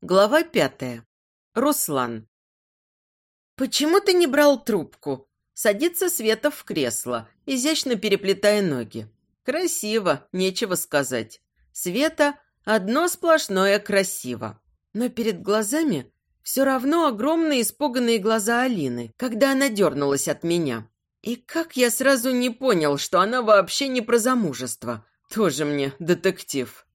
Глава пятая. Руслан. «Почему ты не брал трубку?» Садится Света в кресло, изящно переплетая ноги. Красиво, нечего сказать. Света – одно сплошное красиво. Но перед глазами все равно огромные испуганные глаза Алины, когда она дернулась от меня. И как я сразу не понял, что она вообще не про замужество. Тоже мне детектив.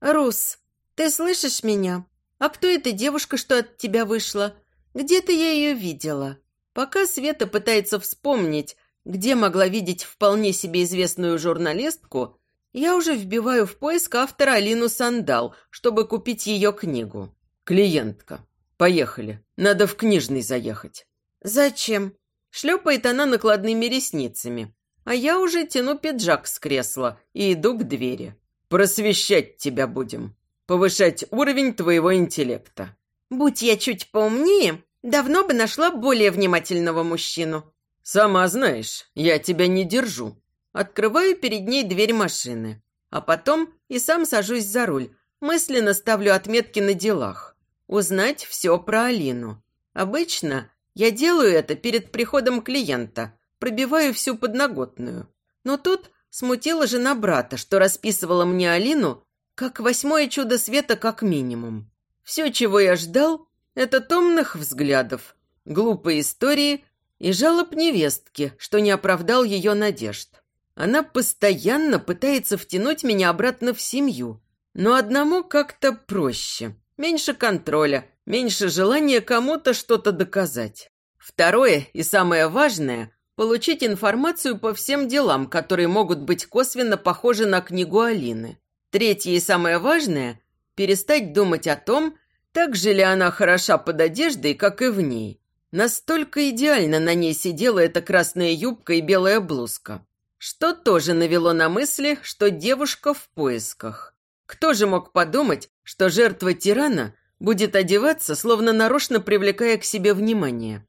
«Рус, ты слышишь меня?» «А кто эта девушка, что от тебя вышла? Где-то я ее видела». Пока Света пытается вспомнить, где могла видеть вполне себе известную журналистку, я уже вбиваю в поиск автора Алину Сандал, чтобы купить ее книгу. «Клиентка. Поехали. Надо в книжный заехать». «Зачем?» Шлепает она накладными ресницами. А я уже тяну пиджак с кресла и иду к двери. «Просвещать тебя будем» повышать уровень твоего интеллекта. Будь я чуть поумнее, давно бы нашла более внимательного мужчину. Сама знаешь, я тебя не держу. Открываю перед ней дверь машины, а потом и сам сажусь за руль, мысленно ставлю отметки на делах. Узнать все про Алину. Обычно я делаю это перед приходом клиента, пробиваю всю подноготную. Но тут смутила жена брата, что расписывала мне Алину как восьмое чудо света как минимум. Все, чего я ждал, это томных взглядов, глупые истории и жалоб невестки, что не оправдал ее надежд. Она постоянно пытается втянуть меня обратно в семью, но одному как-то проще. Меньше контроля, меньше желания кому-то что-то доказать. Второе и самое важное – получить информацию по всем делам, которые могут быть косвенно похожи на книгу Алины. Третье и самое важное – перестать думать о том, так же ли она хороша под одеждой, как и в ней. Настолько идеально на ней сидела эта красная юбка и белая блузка, что тоже навело на мысли, что девушка в поисках. Кто же мог подумать, что жертва тирана будет одеваться, словно нарочно привлекая к себе внимание?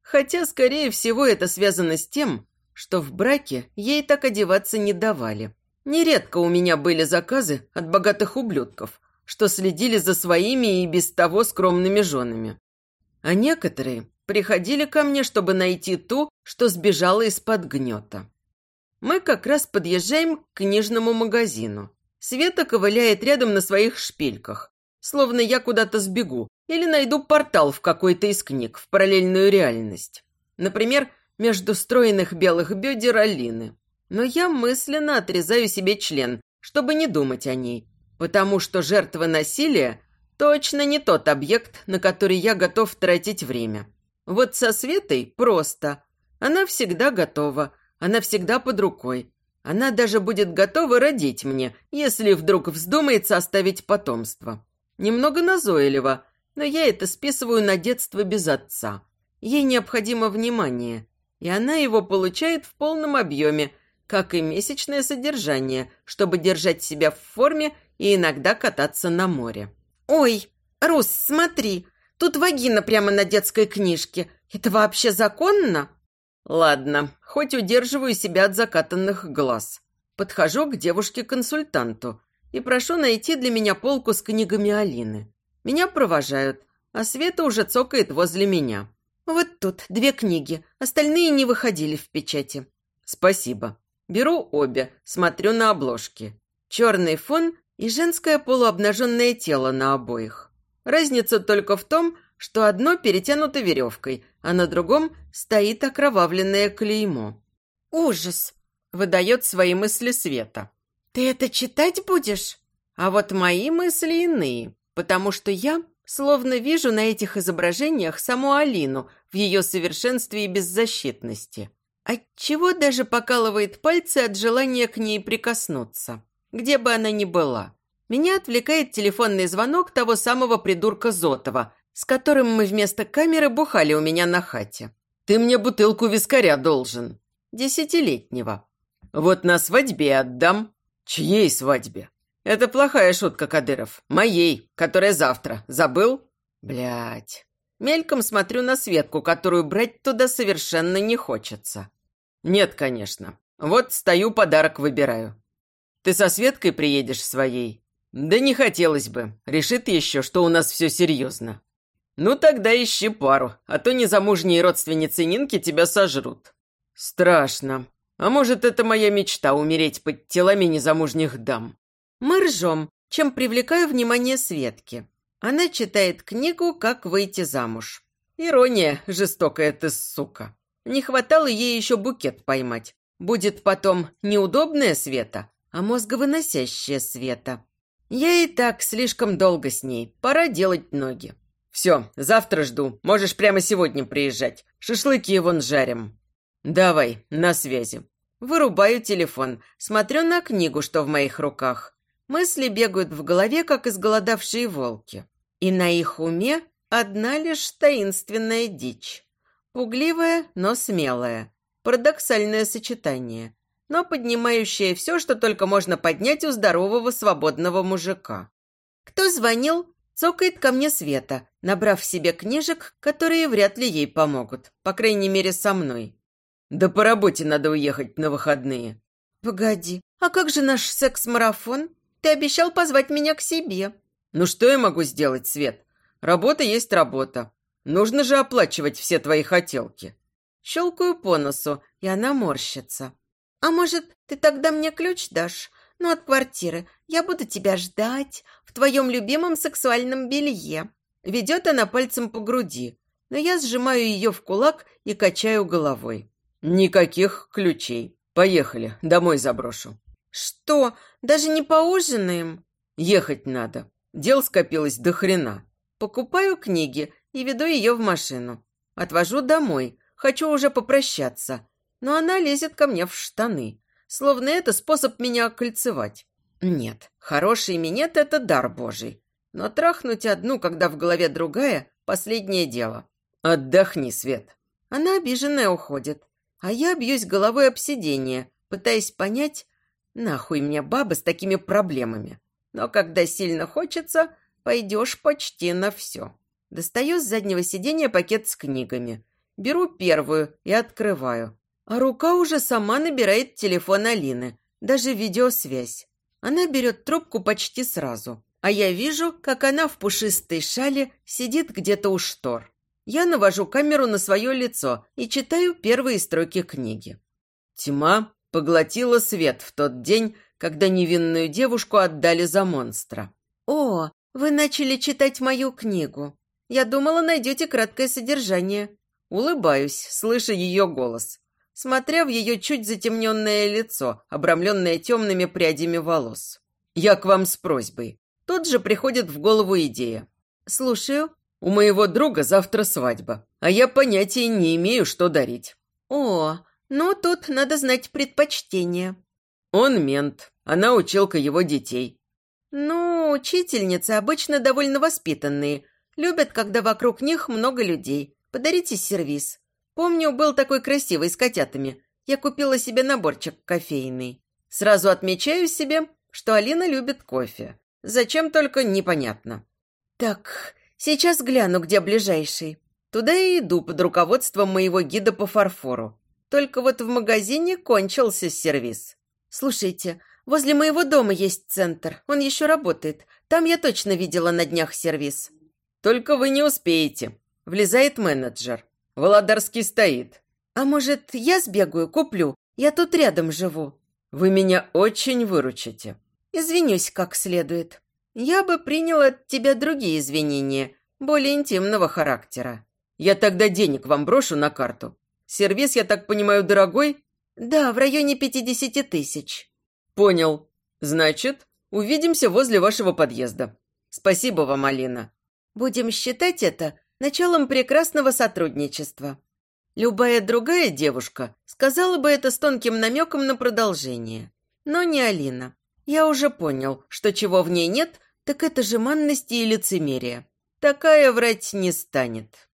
Хотя, скорее всего, это связано с тем, что в браке ей так одеваться не давали. Нередко у меня были заказы от богатых ублюдков, что следили за своими и без того скромными женами. А некоторые приходили ко мне, чтобы найти ту, что сбежала из-под гнета. Мы как раз подъезжаем к книжному магазину. Света ковыляет рядом на своих шпильках, словно я куда-то сбегу или найду портал в какой-то из книг в параллельную реальность. Например, между стройных белых бедер Алины но я мысленно отрезаю себе член, чтобы не думать о ней, потому что жертва насилия точно не тот объект, на который я готов тратить время. Вот со Светой просто. Она всегда готова, она всегда под рукой. Она даже будет готова родить мне, если вдруг вздумается оставить потомство. Немного назойливо, но я это списываю на детство без отца. Ей необходимо внимание, и она его получает в полном объеме, как и месячное содержание, чтобы держать себя в форме и иногда кататься на море. «Ой, Рус, смотри, тут вагина прямо на детской книжке. Это вообще законно?» «Ладно, хоть удерживаю себя от закатанных глаз. Подхожу к девушке-консультанту и прошу найти для меня полку с книгами Алины. Меня провожают, а Света уже цокает возле меня. Вот тут две книги, остальные не выходили в печати. Спасибо. Беру обе, смотрю на обложки. Черный фон и женское полуобнаженное тело на обоих. Разница только в том, что одно перетянуто веревкой, а на другом стоит окровавленное клеймо. «Ужас!» – выдает свои мысли Света. «Ты это читать будешь?» А вот мои мысли иные, потому что я словно вижу на этих изображениях саму Алину в ее совершенстве и беззащитности. Отчего даже покалывает пальцы от желания к ней прикоснуться, где бы она ни была. Меня отвлекает телефонный звонок того самого придурка Зотова, с которым мы вместо камеры бухали у меня на хате. «Ты мне бутылку вискаря должен». Десятилетнего. «Вот на свадьбе отдам». «Чьей свадьбе?» «Это плохая шутка, Кадыров. Моей, которая завтра. Забыл?» Блять. Мельком смотрю на Светку, которую брать туда совершенно не хочется. Нет, конечно. Вот стою, подарок выбираю. Ты со Светкой приедешь своей? Да не хотелось бы. Решит еще, что у нас все серьезно. Ну тогда ищи пару, а то незамужние родственницы Нинки тебя сожрут. Страшно. А может, это моя мечта умереть под телами незамужних дам? Мы ржем, чем привлекаю внимание Светки. Она читает книгу «Как выйти замуж». Ирония, жестокая ты сука. Не хватало ей еще букет поймать. Будет потом неудобная Света, а мозговыносящая Света. Я и так слишком долго с ней. Пора делать ноги. Все, завтра жду. Можешь прямо сегодня приезжать. Шашлыки вон жарим. Давай, на связи. Вырубаю телефон. Смотрю на книгу, что в моих руках. Мысли бегают в голове, как изголодавшие волки. И на их уме одна лишь таинственная дичь. Пугливая, но смелая. Парадоксальное сочетание. Но поднимающее все, что только можно поднять у здорового свободного мужика. Кто звонил? Цокает ко мне Света, набрав себе книжек, которые вряд ли ей помогут. По крайней мере, со мной. Да по работе надо уехать на выходные. Погоди, а как же наш секс-марафон? Ты обещал позвать меня к себе. «Ну что я могу сделать, Свет? Работа есть работа. Нужно же оплачивать все твои хотелки». Щелкаю по носу, и она морщится. «А может, ты тогда мне ключ дашь? Ну, от квартиры. Я буду тебя ждать в твоем любимом сексуальном белье». Ведет она пальцем по груди, но я сжимаю ее в кулак и качаю головой. «Никаких ключей. Поехали, домой заброшу». «Что, даже не поужинаем?» «Ехать надо. Дел скопилось до хрена. Покупаю книги и веду ее в машину. Отвожу домой. Хочу уже попрощаться. Но она лезет ко мне в штаны. Словно это способ меня окольцевать. Нет, хороший минет – это дар божий. Но трахнуть одну, когда в голове другая – последнее дело. Отдохни, Свет. Она обиженная уходит. А я бьюсь головой об сиденье, пытаясь понять, нахуй мне баба с такими проблемами. Но когда сильно хочется, пойдешь почти на все. Достаю с заднего сиденья пакет с книгами. Беру первую и открываю. А рука уже сама набирает телефон Алины, даже видеосвязь. Она берет трубку почти сразу, а я вижу, как она в пушистой шале сидит где-то у штор. Я навожу камеру на свое лицо и читаю первые строки книги. Тьма поглотила свет в тот день, когда невинную девушку отдали за монстра. «О, вы начали читать мою книгу. Я думала, найдете краткое содержание». Улыбаюсь, слыша ее голос, смотря в ее чуть затемненное лицо, обрамленное темными прядями волос. «Я к вам с просьбой». Тут же приходит в голову идея. «Слушаю». «У моего друга завтра свадьба, а я понятия не имею, что дарить». «О, ну тут надо знать предпочтения». «Он мент, она училка его детей. Ну, учительницы обычно довольно воспитанные. Любят, когда вокруг них много людей. Подарите сервиз. Помню, был такой красивый с котятами. Я купила себе наборчик кофейный. Сразу отмечаю себе, что Алина любит кофе. Зачем только непонятно. Так, сейчас гляну, где ближайший. Туда и иду под руководством моего гида по фарфору. Только вот в магазине кончился сервиз. Слушайте, Возле моего дома есть центр. Он еще работает. Там я точно видела на днях сервис. Только вы не успеете. Влезает менеджер. Володарский стоит. А может, я сбегаю, куплю? Я тут рядом живу. Вы меня очень выручите. Извинюсь как следует. Я бы приняла от тебя другие извинения, более интимного характера. Я тогда денег вам брошу на карту. Сервис, я так понимаю, дорогой? Да, в районе пятидесяти тысяч. «Понял. Значит, увидимся возле вашего подъезда. Спасибо вам, Алина. Будем считать это началом прекрасного сотрудничества». Любая другая девушка сказала бы это с тонким намеком на продолжение. Но не Алина. Я уже понял, что чего в ней нет, так это жеманности и лицемерие. Такая врать не станет.